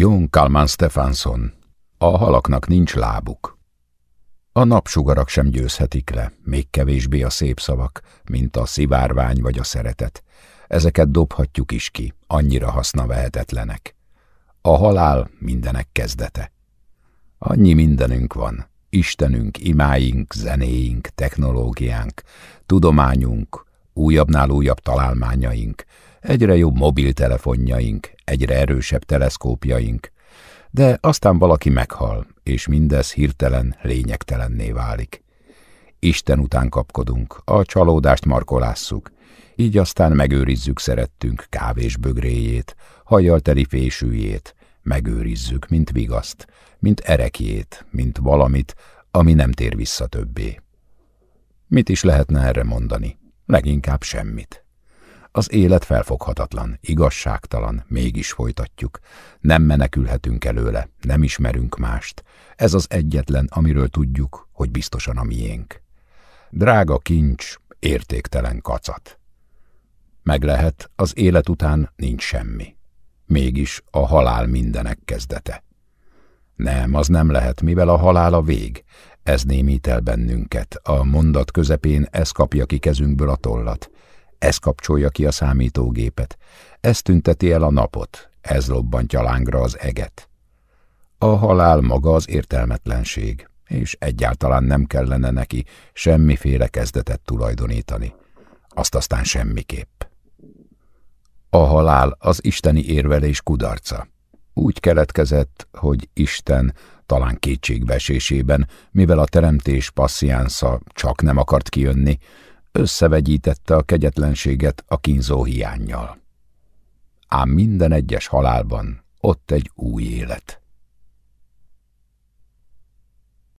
Jón Kalman Stefansson. A halaknak nincs lábuk. A napsugarak sem győzhetik le, még kevésbé a szép szavak, mint a szivárvány vagy a szeretet. Ezeket dobhatjuk is ki, annyira hasznavehetetlenek. A halál mindenek kezdete. Annyi mindenünk van, Istenünk, imáink, zenéink, technológiánk, tudományunk, újabbnál újabb találmányaink, egyre jobb mobiltelefonjaink, egyre erősebb teleszkópjaink, de aztán valaki meghal, és mindez hirtelen lényegtelenné válik. Isten után kapkodunk, a csalódást markolásszuk, így aztán megőrizzük szerettünk kávésbögréjét, hajjal teli fésűjét, megőrizzük, mint vigaszt, mint erekjét, mint valamit, ami nem tér vissza többé. Mit is lehetne erre mondani? Leginkább semmit. Az élet felfoghatatlan, igazságtalan, mégis folytatjuk. Nem menekülhetünk előle, nem ismerünk mást. Ez az egyetlen, amiről tudjuk, hogy biztosan a miénk. Drága kincs, értéktelen kacat. Meg lehet, az élet után nincs semmi. Mégis a halál mindenek kezdete. Nem, az nem lehet, mivel a halál a vég. Ez némít el bennünket. A mondat közepén ez kapja ki kezünkből a tollat. Ez kapcsolja ki a számítógépet. Ez tünteti el a napot. Ez lobbantja lángra az eget. A halál maga az értelmetlenség, és egyáltalán nem kellene neki semmiféle kezdetet tulajdonítani. Azt aztán semmiképp. A halál az isteni érvelés kudarca. Úgy keletkezett, hogy Isten talán kétségbeesésében, mivel a teremtés passziánsza csak nem akart kijönni, összevegyítette a kegyetlenséget a kínzó hiányjal. Ám minden egyes halálban ott egy új élet.